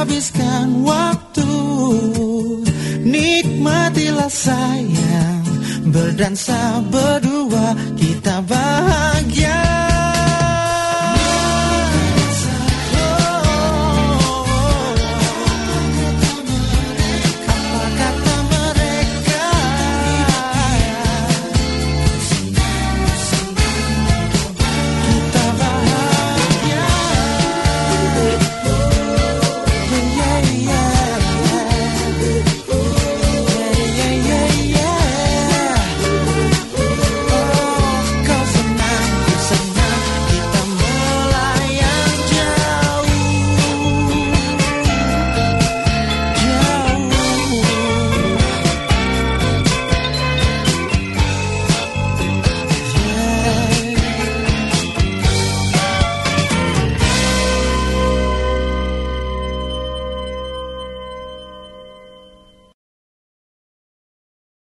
habiskan waktu. Nikmatilah sayang Berdansa berdua Kita